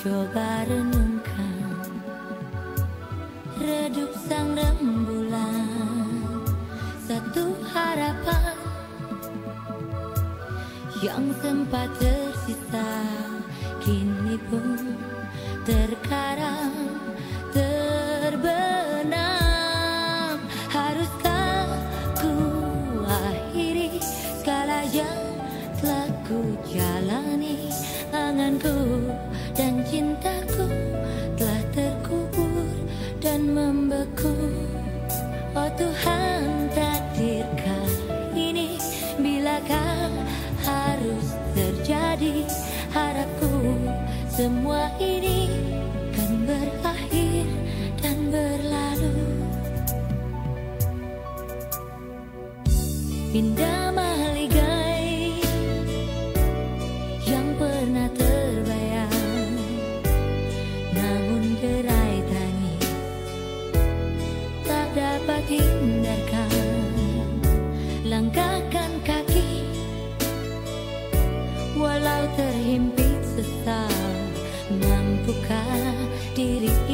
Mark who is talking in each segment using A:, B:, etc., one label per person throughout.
A: Coba renungkan. Redup sang rembulan. Satu harapan. Yang sempat tersisa Kini pun terkarang. Walau terhimpit sesal Mampukah diri.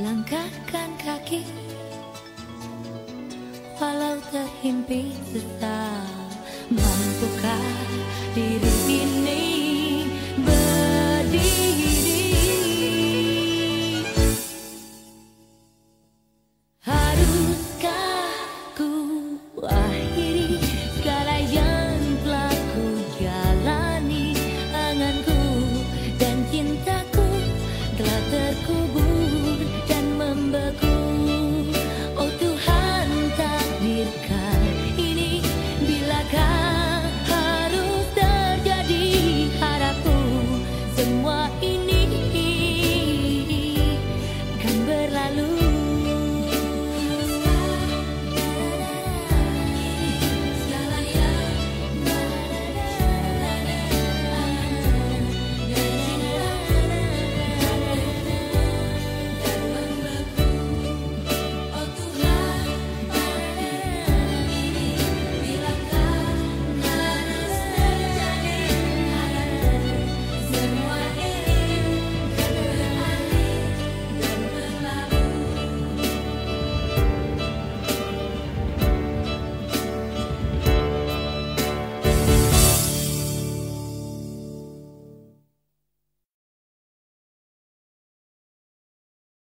A: Langkahkan kaki. Walau terhimpit tetap Mampukah diri ini? 跟我一